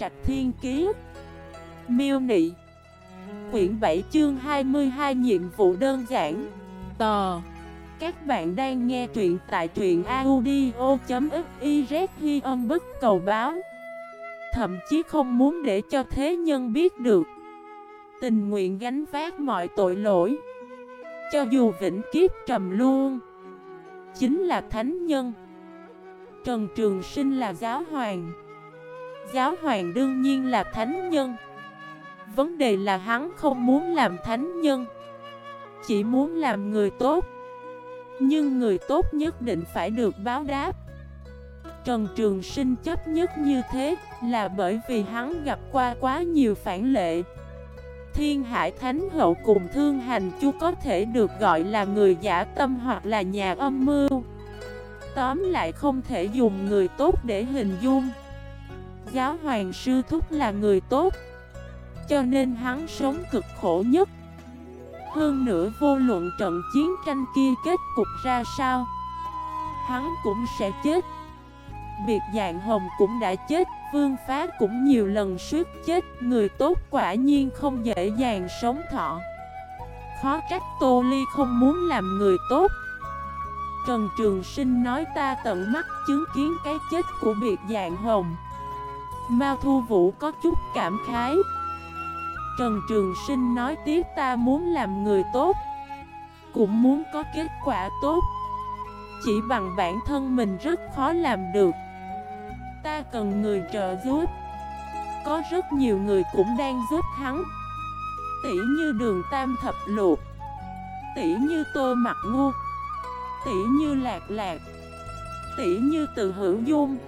Trạch Thiên Kiế Miêu Nị. Quyển 7 chương 22 nhiệm vụ đơn giản. Tò. Các bạn đang nghe truyện tại truyện audio.xyz Hi âm bức cầu báo. Thậm chí không muốn để cho thế nhân biết được. Tình nguyện gánh vác mọi tội lỗi. Cho dù vĩnh kiếp trầm luôn Chính là thánh nhân. Trần Trường Sinh là giáo hoàng. Giáo hoàng đương nhiên là thánh nhân. Vấn đề là hắn không muốn làm thánh nhân, Chỉ muốn làm người tốt. Nhưng người tốt nhất định phải được báo đáp. Trần Trường Sinh chấp nhất như thế Là bởi vì hắn gặp qua quá nhiều phản lệ. Thiên Hải Thánh Hậu cùng Thương Hành Chu có thể được gọi là người giả tâm hoặc là nhà âm mưu. Tóm lại không thể dùng người tốt để hình dung. Giáo hoàng sư thúc là người tốt, Cho nên hắn sống cực khổ nhất. Hơn nữa vô luận trận chiến tranh kia kết cục ra sao, Hắn cũng sẽ chết. Biệt dạng hồng cũng đã chết, Vương phá cũng nhiều lần suýt chết, Người tốt quả nhiên không dễ dàng sống thọ. Khó trách Tô Ly không muốn làm người tốt. Trần Trường Sinh nói ta tận mắt chứng kiến cái chết của biệt dạng hồng. Mao Thu Vũ có chút cảm khái. Trần Trường Sinh nói tiếp, ta muốn làm người tốt, Cũng muốn có kết quả tốt. Chỉ bằng bản thân mình rất khó làm được. Ta cần người trợ giúp. Có rất nhiều người cũng đang giúp hắn. Tỉ như đường tam thập luộc Tỉ như tô mặt ngu Tỉ như lạc lạc Tỉ như từ hữu dung.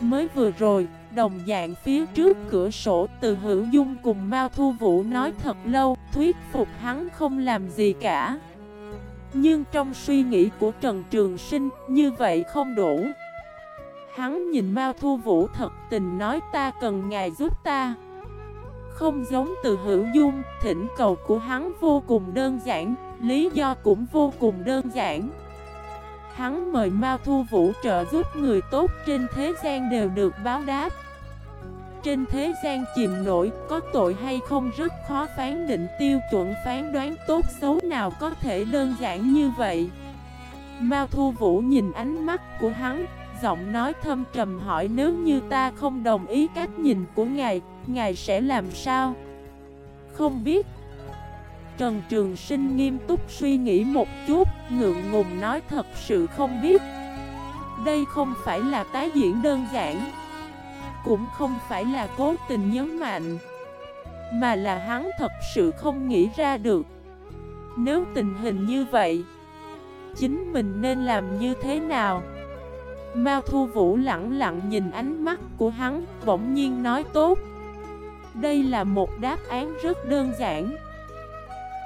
Mới vừa rồi Đồng dạng phía trước cửa sổ từ hữu dung cùng Mao Thu Vũ nói thật lâu, Thuyết phục hắn không làm gì cả. Nhưng trong suy nghĩ của Trần Trường Sinh, Như vậy không đủ. Hắn nhìn Mao Thu Vũ thật tình nói, ta cần ngài giúp ta. Không giống từ hữu dung, Thỉnh cầu của hắn vô cùng đơn giản, Lý do cũng vô cùng đơn giản. Hắn mời Mao Thu Vũ trợ giúp người tốt trên thế gian đều được báo đáp. Trên thế gian chìm nổi, có tội hay không rất khó phán định tiêu chuẩn phán đoán tốt xấu nào có thể đơn giản như vậy Mao Thu Vũ nhìn ánh mắt của hắn, giọng nói thâm trầm hỏi nếu như ta không đồng ý cách nhìn của ngài, ngài sẽ làm sao? Không biết Trần Trường Sinh nghiêm túc suy nghĩ một chút, ngượng ngùng nói thật sự không biết. Đây không phải là tái diễn đơn giản, cũng không phải là cố tình nhấn mạnh, mà là hắn thật sự không nghĩ ra được. Nếu tình hình như vậy, chính mình nên làm như thế nào? Mao Thu Vũ lặng lặng nhìn ánh mắt của hắn, bỗng nhiên nói tốt. Đây là một đáp án rất đơn giản.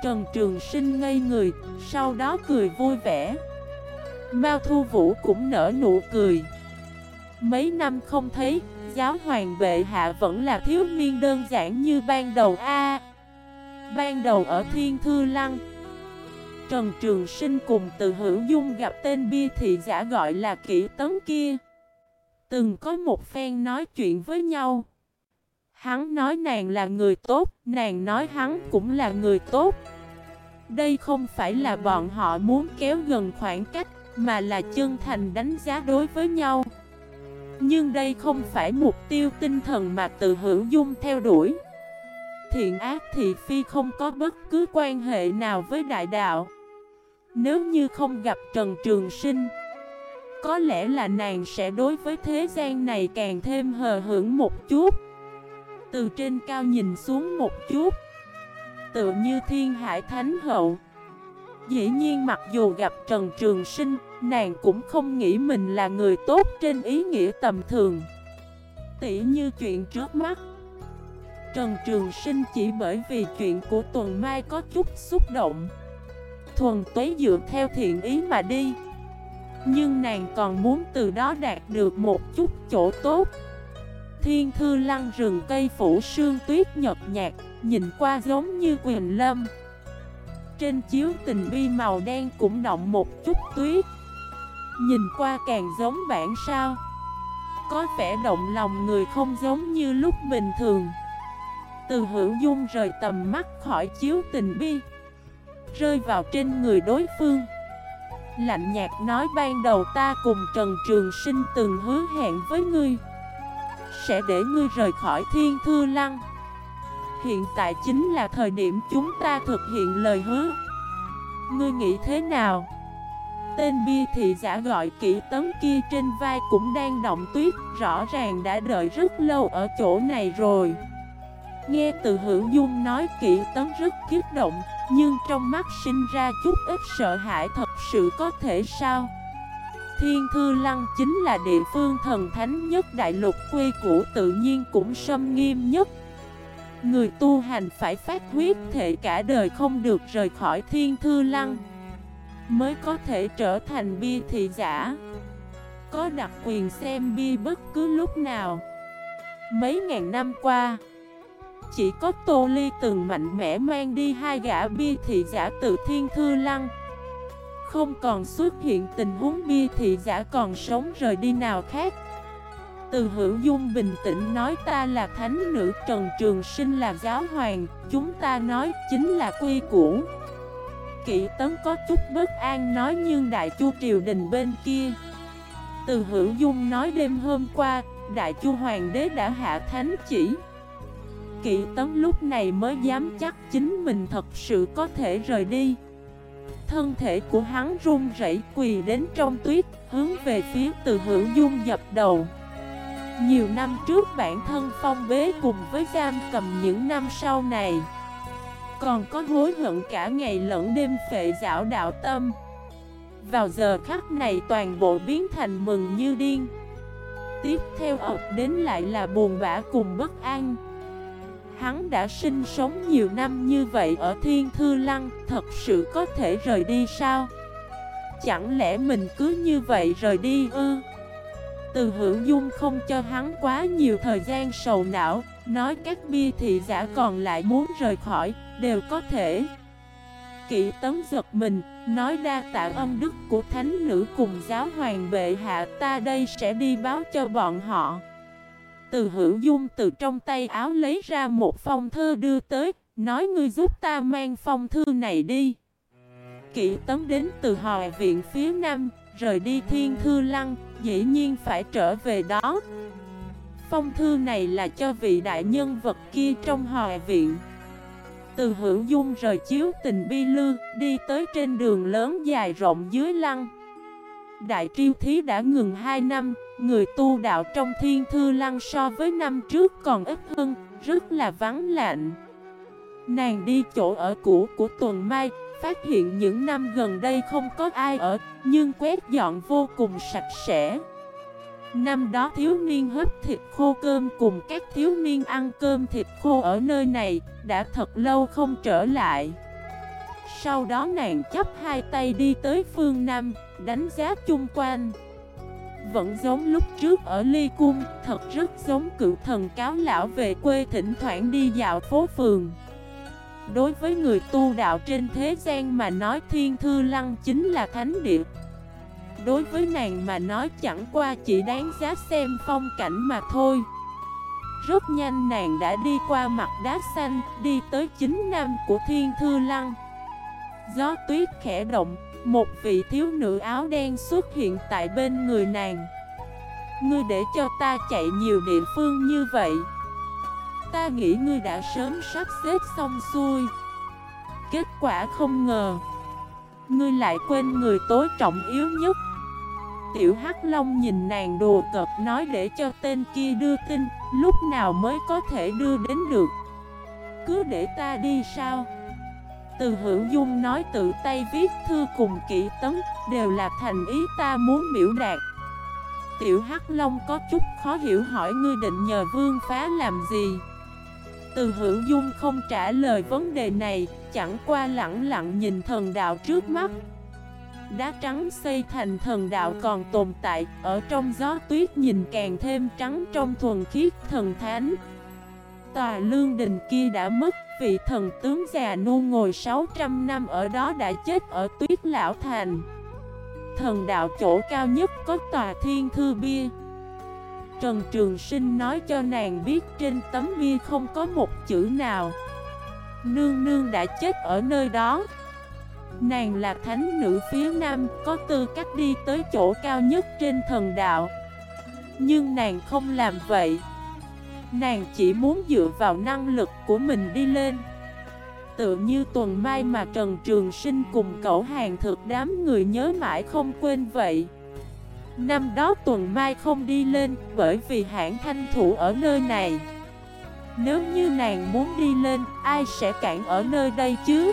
Trần Trường Sinh ngây người, sau đó cười vui vẻ. Mao Thu Vũ cũng nở nụ cười. Mấy năm không thấy, giáo hoàng bệ hạ vẫn là thiếu niên đơn giản như ban đầu A. ban đầu ở Thiên Thư Lăng, Trần Trường Sinh cùng từ hữu dung gặp tên bia thị giả gọi là kỹ tấn kia. Từng có một phen nói chuyện với nhau. Hắn nói nàng là người tốt, nàng nói hắn cũng là người tốt. Đây không phải là bọn họ muốn kéo gần khoảng cách, mà là chân thành đánh giá đối với nhau. Nhưng đây không phải mục tiêu tinh thần mà từ hữu dung theo đuổi. Thiện ác thị phi không có bất cứ quan hệ nào với đại đạo. Nếu như không gặp Trần Trường Sinh, có lẽ là nàng sẽ đối với thế gian này càng thêm hờ hững một chút. Từ trên cao nhìn xuống một chút Tự như thiên hải thánh hậu Dĩ nhiên mặc dù gặp Trần Trường Sinh Nàng cũng không nghĩ mình là người tốt trên ý nghĩa tầm thường. Tỉ như chuyện trước mắt. Trần Trường Sinh chỉ bởi vì chuyện của tuần mai có chút xúc động. Thuần tuế dựa theo thiện ý mà đi. Nhưng nàng còn muốn từ đó đạt được một chút chỗ tốt. Thiên thư lăng rừng cây phủ sương tuyết nhật nhạt, Nhìn qua giống như quyền lâm. Trên chiếu tình bi màu đen cũng động một chút tuyết. Nhìn qua càng giống bản sao. Có vẻ động lòng người không giống như lúc bình thường. Từ hữu dung rời tầm mắt khỏi chiếu tình bi. Rơi vào trên người đối phương. Lạnh nhạt nói ban đầu ta cùng Trần Trường Sinh từng hứa hẹn với ngươi. Sẽ để ngươi rời khỏi thiên thư lăng. Hiện tại chính là thời điểm chúng ta thực hiện lời hứa. Ngươi nghĩ thế nào? Tên bia thị giả gọi kỹ tấm kia trên vai cũng đang động tuyết, Rõ ràng đã đợi rất lâu ở chỗ này rồi. Nghe từ hữu dung nói kỹ tấm rất kiếp động, Nhưng trong mắt sinh ra chút ít sợ hãi thật sự có thể sao? Thiên Thư Lăng chính là địa phương thần thánh nhất đại lục, quê cũ tự nhiên cũng sâm nghiêm nhất. Người tu hành phải phát huyết thể cả đời không được rời khỏi Thiên Thư Lăng. Mới có thể trở thành bia thị giả. Có đặc quyền xem bia bất cứ lúc nào. Mấy ngàn năm qua, Chỉ có Tô Ly từng mạnh mẽ mang đi hai gã bia thị giả từ Thiên Thư Lăng. Không còn xuất hiện tình huống bia thị giả còn sống rời đi nào khác. Từ hữu dung bình tĩnh nói ta là thánh nữ Trần Trường Sinh là giáo hoàng, Chúng ta nói chính là quy củ. Kỵ tấn có chút bất an nói nhưng đại chu triều đình bên kia. Từ hữu dung nói đêm hôm qua, Đại chu hoàng đế đã hạ thánh chỉ. Kỵ tấn lúc này mới dám chắc chính mình thật sự có thể rời đi. Thân thể của hắn run rẩy quỳ đến trong tuyết, Hướng về phía từ hữu dung dập đầu. Nhiều năm trước bản thân phong bế cùng với giam cầm những năm sau này còn có hối hận cả ngày lẫn đêm phệ dạo đạo tâm Vào giờ khắc này toàn bộ biến thành mừng như điên Tiếp theo ập đến lại là buồn bã cùng bất an Hắn đã sinh sống nhiều năm như vậy ở Thiên Thư Lăng, Thật sự có thể rời đi sao? Chẳng lẽ mình cứ như vậy rời đi ư? Từ hữu dung không cho hắn quá nhiều thời gian sầu não, Nói các bia thị giả còn lại muốn rời khỏi đều có thể. Kỵ tấn giật mình, nói đa tạ ân đức của thánh nữ cùng giáo hoàng bệ hạ ta đây sẽ đi báo cho bọn họ. Từ hữu dung từ trong tay áo lấy ra một phong thư đưa tới, nói ngươi giúp ta mang phong thư này đi. Kỵ tấn đến từ hòa viện phía nam, rời đi thiên thư lăng, dĩ nhiên phải trở về đó. Phong thư này là cho vị đại nhân vật kia trong hòa viện từ hữu dung rời chiếu tình bi lư, đi tới trên đường lớn dài rộng dưới lăng. Đại triêu thí đã ngừng 2 năm, người tu đạo trong thiên thư lăng so với năm trước còn ít hơn, rất là vắng lạnh. Nàng đi chỗ ở cũ của tuần mai, phát hiện những năm gần đây không có ai ở, nhưng quét dọn vô cùng sạch sẽ. Năm đó thiếu niên hấp thịt khô cơm cùng các thiếu niên ăn cơm thịt khô ở nơi này đã thật lâu không trở lại. Sau đó nàng chấp hai tay đi tới phương Nam, đánh giá chung quanh. Vẫn giống lúc trước ở Ly Cung, thật rất giống cựu thần cáo lão về quê thỉnh thoảng đi dạo phố phường. Đối với người tu đạo trên thế gian mà nói thiên thư lăng chính là thánh địa Đối với nàng mà nói chẳng qua chỉ đáng giá xem phong cảnh mà thôi. Rất nhanh nàng đã đi qua mặt đá xanh, Đi tới chính nam của thiên thư lăng. Gió tuyết khẽ động, Một vị thiếu nữ áo đen xuất hiện tại bên người nàng. Ngươi để cho ta chạy nhiều địa phương như vậy. Ta nghĩ ngươi đã sớm sắp xếp xong xuôi. Kết quả không ngờ, Ngươi lại quên người tối trọng yếu nhất. Tiểu Hắc Long nhìn nàng đùa cợt nói để cho tên kia đưa tin, Lúc nào mới có thể đưa đến được? Cứ để ta đi sao? Từ hữu dung nói tự tay viết thư cùng kỹ tấn, Đều là thành ý ta muốn biểu đạt. Tiểu Hắc Long có chút khó hiểu hỏi ngươi định nhờ vương phá làm gì? Từ hữu dung không trả lời vấn đề này, Chẳng qua lặng lặng nhìn thần đạo trước mắt. Đá trắng xây thành thần đạo còn tồn tại, Ở trong gió tuyết nhìn càng thêm trắng trong thuần khiết thần thánh. Tòa lương đình kia đã mất, Vị thần tướng già nu ngồi 600 năm ở đó đã chết ở tuyết lão thành. Thần đạo chỗ cao nhất có tòa thiên thư bia. Trần Trường Sinh nói cho nàng biết trên tấm bia không có một chữ nào. Nương nương đã chết ở nơi đó. Nàng là thánh nữ phía nam Có tư cách đi tới chỗ cao nhất trên thần đạo. Nhưng nàng không làm vậy. Nàng chỉ muốn dựa vào năng lực của mình đi lên. Tự như tuần mai mà Trần Trường Sinh cùng cậu hàng thực đám người nhớ mãi không quên vậy. Năm đó tuần mai không đi lên bởi vì hãng thanh thủ ở nơi này. Nếu như nàng muốn đi lên, ai sẽ cản ở nơi đây chứ?